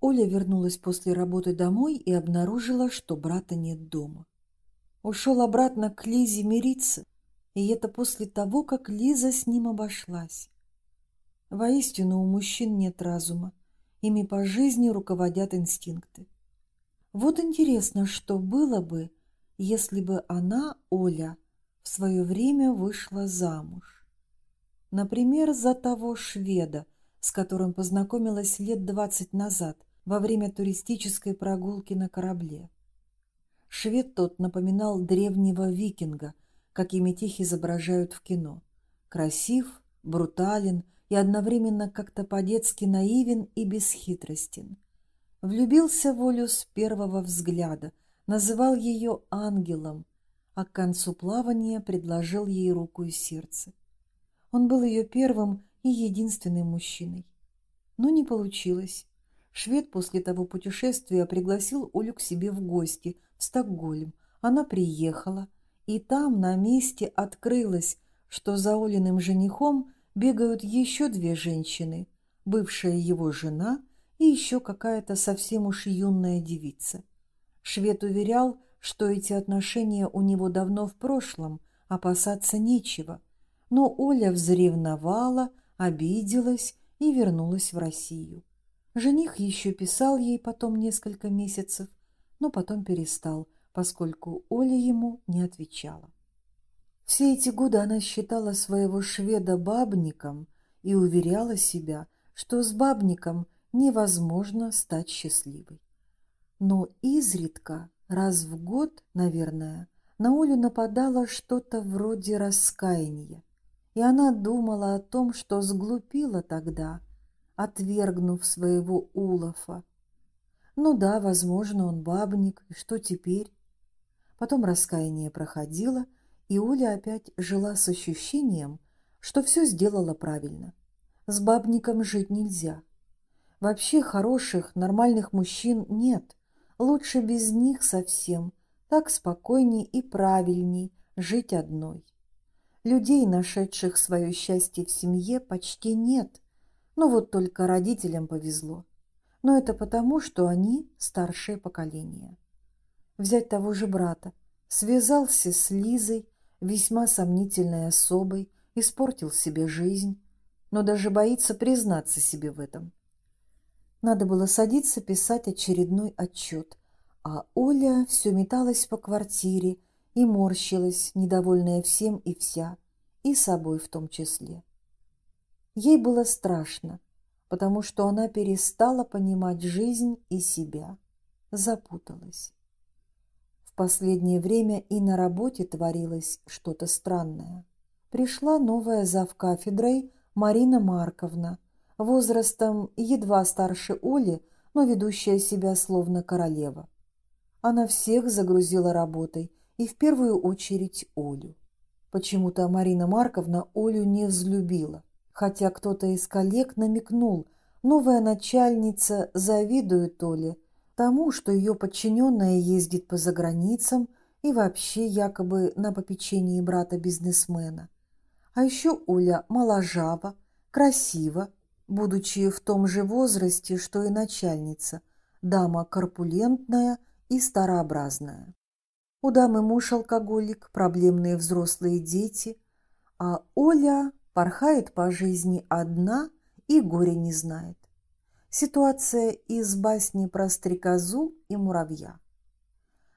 Оля вернулась после работы домой и обнаружила, что брата нет дома. Ушел обратно к Лизе мириться, и это после того, как Лиза с ним обошлась. Воистину, у мужчин нет разума, ими по жизни руководят инстинкты. Вот интересно, что было бы, если бы она, Оля, в свое время вышла замуж. Например, за того шведа, с которым познакомилась лет двадцать назад во время туристической прогулки на корабле. Швед тот напоминал древнего викинга, какими тех изображают в кино. Красив, брутален и одновременно как-то по-детски наивен и бесхитростен. Влюбился в Олю с первого взгляда, называл ее ангелом, а к концу плавания предложил ей руку и сердце. Он был ее первым и единственным мужчиной. Но не получилось. Швед после того путешествия пригласил Олю к себе в гости в Стокгольм. Она приехала, и там на месте открылось, что за Олиным женихом бегают еще две женщины, бывшая его жена и еще какая-то совсем уж юная девица. Швед уверял, что эти отношения у него давно в прошлом, опасаться нечего. Но Оля взревновала, обиделась и вернулась в Россию. Жених еще писал ей потом несколько месяцев, но потом перестал, поскольку Оля ему не отвечала. Все эти годы она считала своего шведа бабником и уверяла себя, что с бабником невозможно стать счастливой. Но изредка, раз в год, наверное, на Олю нападало что-то вроде раскаяния, и она думала о том, что сглупила тогда, отвергнув своего Улафа. Ну да, возможно, он бабник, и что теперь? Потом раскаяние проходило, и Оля опять жила с ощущением, что все сделала правильно. С бабником жить нельзя. Вообще хороших, нормальных мужчин нет. Лучше без них совсем. Так спокойней и правильней жить одной. Людей, нашедших свое счастье в семье, почти нет. Ну вот только родителям повезло. Но это потому, что они старшее поколение. Взять того же брата. Связался с Лизой, весьма сомнительной особой, испортил себе жизнь, но даже боится признаться себе в этом. Надо было садиться писать очередной отчет, а Оля все металась по квартире и морщилась, недовольная всем и вся, и собой в том числе. Ей было страшно, потому что она перестала понимать жизнь и себя, запуталась. В последнее время и на работе творилось что-то странное. Пришла новая завкафедрой Марина Марковна – возрастом едва старше Оли, но ведущая себя словно королева. Она всех загрузила работой, и в первую очередь Олю. Почему-то Марина Марковна Олю не взлюбила, хотя кто-то из коллег намекнул, новая начальница завидует Оле тому, что ее подчиненная ездит по заграницам и вообще якобы на попечении брата-бизнесмена. А еще Оля моложава, красива, будучи в том же возрасте, что и начальница, дама корпулентная и старообразная. У дамы муж алкоголик, проблемные взрослые дети, а Оля порхает по жизни одна и горя не знает. Ситуация из басни про стрекозу и муравья.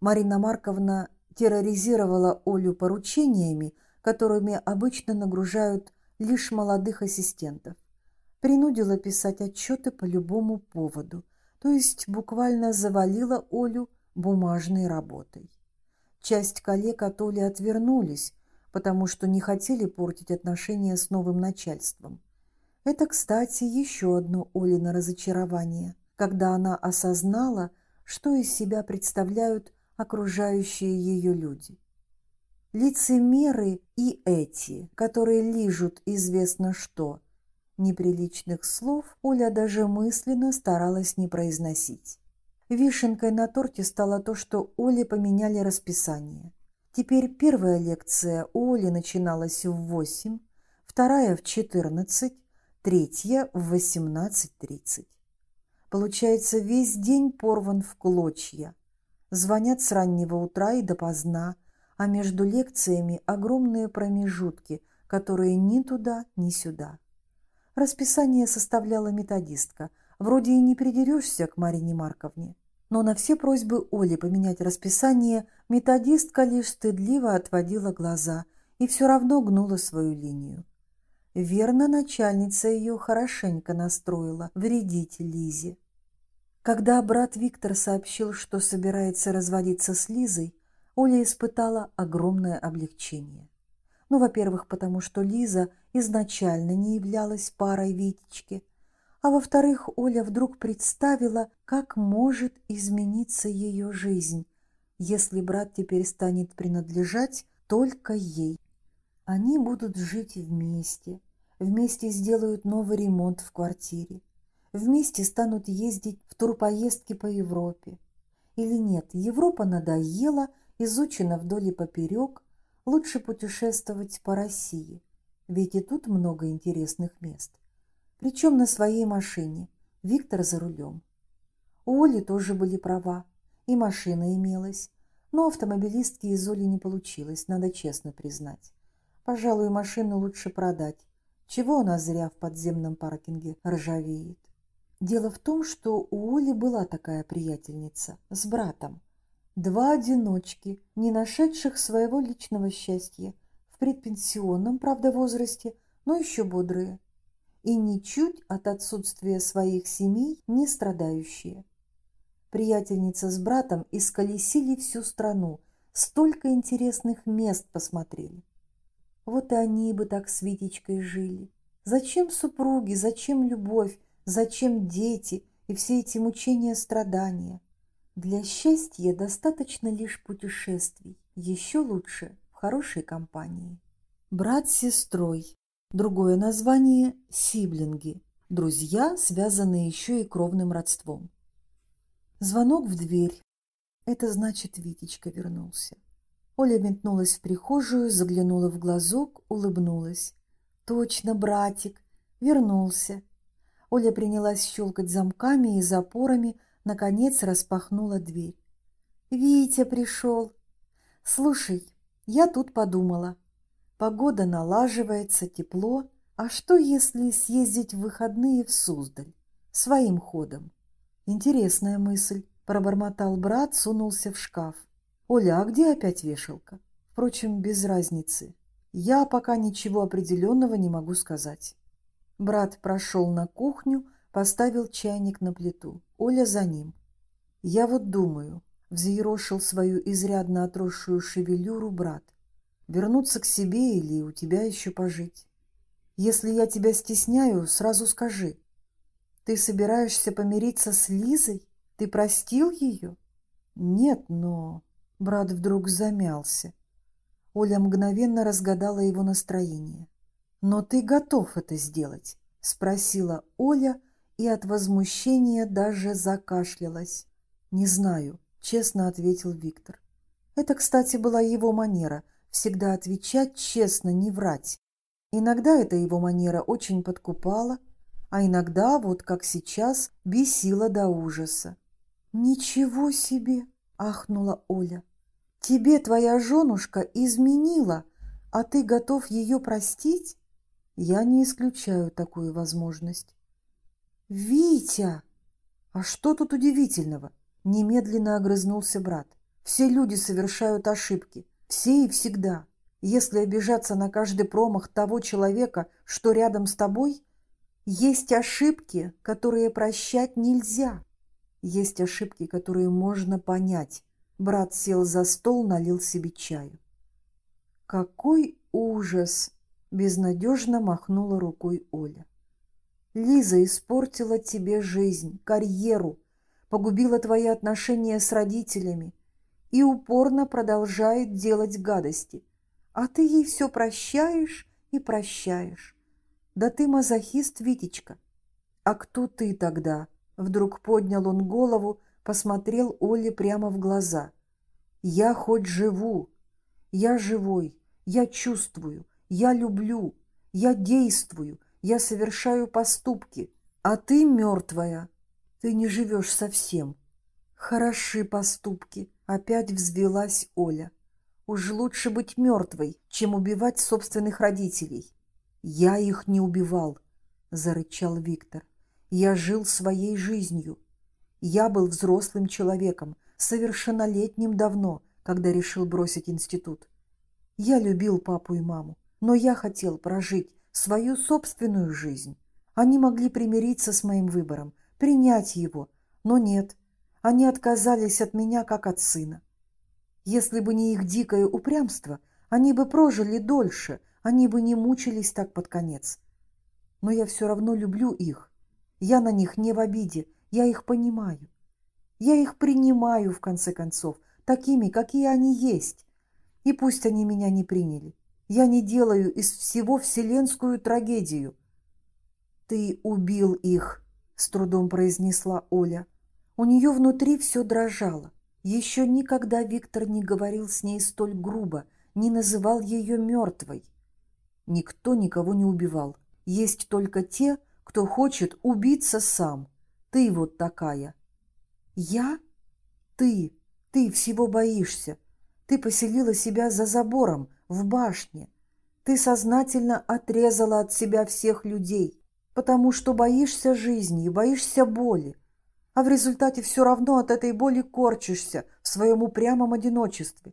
Марина Марковна терроризировала Олю поручениями, которыми обычно нагружают лишь молодых ассистентов принудила писать отчеты по любому поводу, то есть буквально завалила Олю бумажной работой. Часть коллег от Оли отвернулись, потому что не хотели портить отношения с новым начальством. Это, кстати, еще одно Олино разочарование, когда она осознала, что из себя представляют окружающие ее люди. Лицемеры и эти, которые лижут известно что, Неприличных слов Оля даже мысленно старалась не произносить. Вишенкой на торте стало то, что Оле поменяли расписание. Теперь первая лекция у Оли начиналась в 8, вторая в 14, третья в 18.30. Получается, весь день порван в клочья. Звонят с раннего утра и допоздна, а между лекциями огромные промежутки, которые ни туда, ни сюда. Расписание составляла методистка. Вроде и не придерешься к Марине Марковне. Но на все просьбы Оли поменять расписание методистка лишь стыдливо отводила глаза и все равно гнула свою линию. Верно, начальница ее хорошенько настроила вредить Лизе. Когда брат Виктор сообщил, что собирается разводиться с Лизой, Оля испытала огромное облегчение. Ну, во-первых, потому что Лиза изначально не являлась парой Витечки, а во-вторых, Оля вдруг представила, как может измениться ее жизнь, если брат теперь станет принадлежать только ей. Они будут жить вместе, вместе сделают новый ремонт в квартире, вместе станут ездить в турпоездки по Европе. Или нет, Европа надоела, изучена вдоль и поперек, лучше путешествовать по России, ведь и тут много интересных мест. Причем на своей машине, Виктор за рулем. У Оли тоже были права, и машина имелась, но автомобилистки из Оли не получилось, надо честно признать. Пожалуй, машину лучше продать. Чего она зря в подземном паркинге ржавеет? Дело в том, что у Оли была такая приятельница с братом. Два одиночки, не нашедших своего личного счастья, в предпенсионном, правда, возрасте, но еще бодрые. И ничуть от отсутствия своих семей не страдающие. Приятельница с братом исколесили всю страну, столько интересных мест посмотрели. Вот и они бы так с Витечкой жили. Зачем супруги, зачем любовь, зачем дети и все эти мучения, страдания? Для счастья достаточно лишь путешествий, еще лучше в хорошей компании. Брат с сестрой. Другое название – сиблинги. Друзья, связанные еще и кровным родством. Звонок в дверь. Это значит, Витечка вернулся. Оля метнулась в прихожую, заглянула в глазок, улыбнулась. «Точно, братик, вернулся». Оля принялась щелкать замками и запорами, наконец распахнула дверь. «Витя пришел. Слушай, я тут подумала. Погода налаживается, тепло. А что, если съездить в выходные в Суздаль? Своим ходом?» «Интересная мысль», — пробормотал брат, сунулся в шкаф. «Оля, а где опять вешалка?» Впрочем, без разницы. Я пока ничего определенного не могу сказать. Брат прошел на кухню, поставил чайник на плиту. Оля за ним. Я вот думаю, взъерошил свою изрядно отросшую шевелюру брат. Вернуться к себе или у тебя еще пожить? Если я тебя стесняю, сразу скажи. Ты собираешься помириться с Лизой? Ты простил ее? Нет, но... Брат вдруг замялся. Оля мгновенно разгадала его настроение. «Но ты готов это сделать?» — спросила Оля и от возмущения даже закашлялась. «Не знаю», — честно ответил Виктор. Это, кстати, была его манера — всегда отвечать честно, не врать. Иногда эта его манера очень подкупала, а иногда, вот как сейчас, бесила до ужаса. «Ничего себе!» — ахнула Оля. «Тебе твоя женушка изменила, а ты готов ее простить?» «Я не исключаю такую возможность». «Витя!» «А что тут удивительного?» — немедленно огрызнулся брат. «Все люди совершают ошибки, все и всегда. Если обижаться на каждый промах того человека, что рядом с тобой, есть ошибки, которые прощать нельзя». Есть ошибки, которые можно понять. Брат сел за стол, налил себе чаю. «Какой ужас!» — безнадежно махнула рукой Оля. «Лиза испортила тебе жизнь, карьеру, погубила твои отношения с родителями и упорно продолжает делать гадости. А ты ей все прощаешь и прощаешь. Да ты мазохист, Витечка. А кто ты тогда?» Вдруг поднял он голову, посмотрел Оле прямо в глаза. «Я хоть живу, я живой, я чувствую, я люблю, я действую, я совершаю поступки, а ты мертвая. Ты не живешь совсем. Хороши поступки, опять взвелась Оля. Уж лучше быть мертвой, чем убивать собственных родителей. Я их не убивал, зарычал Виктор. Я жил своей жизнью. Я был взрослым человеком, совершеннолетним давно, когда решил бросить институт. Я любил папу и маму, но я хотел прожить свою собственную жизнь. Они могли примириться с моим выбором, принять его, но нет, они отказались от меня, как от сына. Если бы не их дикое упрямство, они бы прожили дольше, они бы не мучились так под конец. Но я все равно люблю их. Я на них не в обиде, я их понимаю. Я их принимаю, в конце концов, такими, какие они есть. И пусть они меня не приняли. Я не делаю из всего вселенскую трагедию. «Ты убил их», — с трудом произнесла Оля. У нее внутри все дрожало. Еще никогда Виктор не говорил с ней столь грубо, не называл ее мертвой. Никто никого не убивал. Есть только те, кто хочет убиться сам. Ты вот такая. Я? Ты. Ты всего боишься. Ты поселила себя за забором, в башне. Ты сознательно отрезала от себя всех людей, потому что боишься жизни и боишься боли а в результате все равно от этой боли корчишься в своем упрямом одиночестве.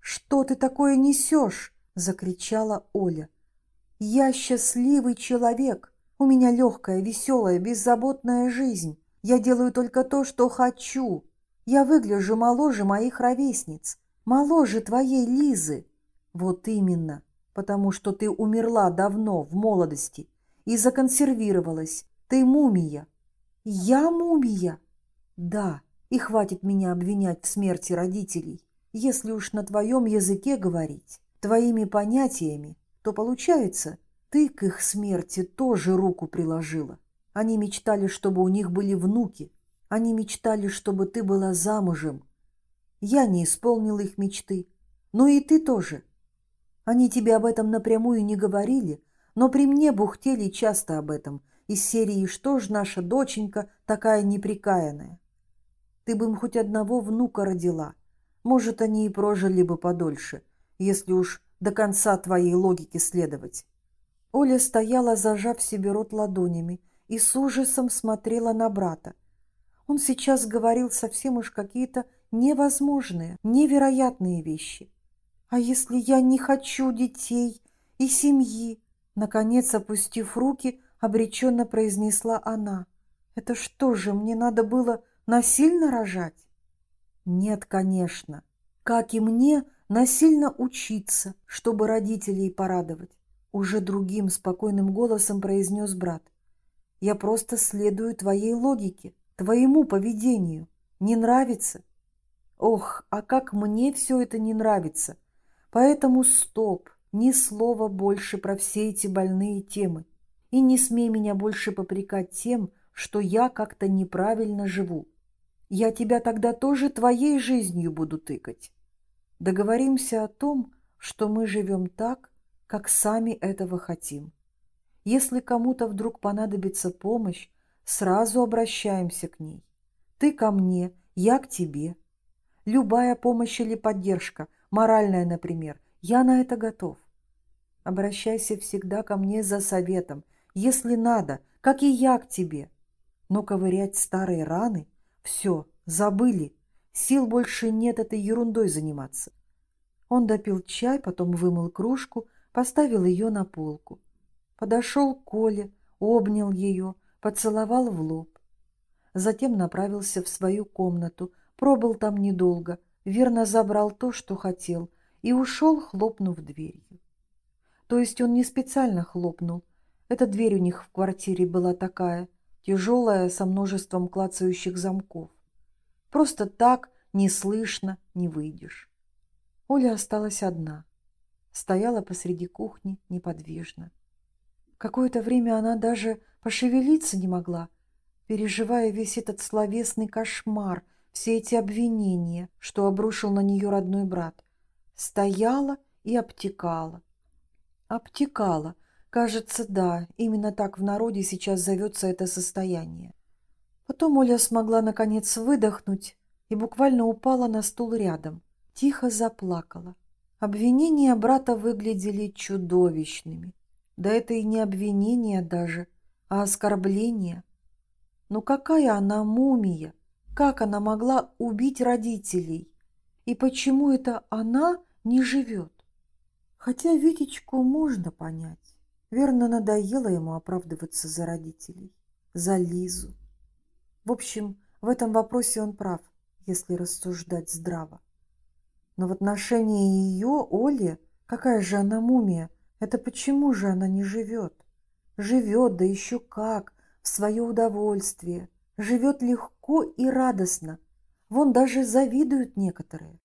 «Что ты такое несешь?» – закричала Оля. «Я счастливый человек. У меня легкая, веселая, беззаботная жизнь. Я делаю только то, что хочу. Я выгляжу моложе моих ровесниц, моложе твоей Лизы. Вот именно, потому что ты умерла давно, в молодости, и законсервировалась. Ты мумия, я мумия? Да, и хватит меня обвинять в смерти родителей. Если уж на твоем языке говорить, твоими понятиями, то получается, ты к их смерти тоже руку приложила. Они мечтали, чтобы у них были внуки. Они мечтали, чтобы ты была замужем. Я не исполнил их мечты. Ну и ты тоже. Они тебе об этом напрямую не говорили, но при мне бухтели часто об этом – из серии «Что ж наша доченька такая неприкаянная?» Ты бы им хоть одного внука родила. Может, они и прожили бы подольше, если уж до конца твоей логики следовать. Оля стояла, зажав себе рот ладонями, и с ужасом смотрела на брата. Он сейчас говорил совсем уж какие-то невозможные, невероятные вещи. А если я не хочу детей и семьи? Наконец, опустив руки, обреченно произнесла она. Это что же, мне надо было насильно рожать? Нет, конечно. Как и мне, насильно учиться, чтобы родителей порадовать. Уже другим спокойным голосом произнес брат. Я просто следую твоей логике, твоему поведению. Не нравится? Ох, а как мне все это не нравится. Поэтому стоп, ни слова больше про все эти больные темы и не смей меня больше попрекать тем, что я как-то неправильно живу. Я тебя тогда тоже твоей жизнью буду тыкать. Договоримся о том, что мы живем так, как сами этого хотим. Если кому-то вдруг понадобится помощь, сразу обращаемся к ней. Ты ко мне, я к тебе. Любая помощь или поддержка, моральная, например, я на это готов. Обращайся всегда ко мне за советом, если надо, как и я к тебе. Но ковырять старые раны — все, забыли. Сил больше нет этой ерундой заниматься. Он допил чай, потом вымыл кружку, поставил ее на полку. Подошел к Коле, обнял ее, поцеловал в лоб. Затем направился в свою комнату, пробыл там недолго, верно забрал то, что хотел, и ушел, хлопнув дверью. То есть он не специально хлопнул, эта дверь у них в квартире была такая, тяжелая, со множеством клацающих замков. Просто так, не слышно, не выйдешь. Оля осталась одна. Стояла посреди кухни неподвижно. Какое-то время она даже пошевелиться не могла, переживая весь этот словесный кошмар, все эти обвинения, что обрушил на нее родной брат. Стояла и обтекала. Обтекала — Кажется, да, именно так в народе сейчас зовется это состояние. Потом Оля смогла наконец выдохнуть и буквально упала на стул рядом. Тихо заплакала. Обвинения брата выглядели чудовищными. Да это и не обвинение даже, а оскорбление. Ну какая она мумия? Как она могла убить родителей? И почему это она не живет? Хотя Витечку можно понять. Верно, надоело ему оправдываться за родителей, за Лизу. В общем, в этом вопросе он прав, если рассуждать здраво. Но в отношении ее, Оли, какая же она мумия, это почему же она не живет? Живет, да еще как, в свое удовольствие, живет легко и радостно. Вон даже завидуют некоторые.